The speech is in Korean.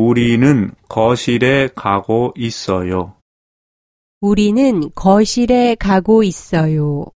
우리는 거실에 가고 있어요. 우리는 거실에 가고 있어요.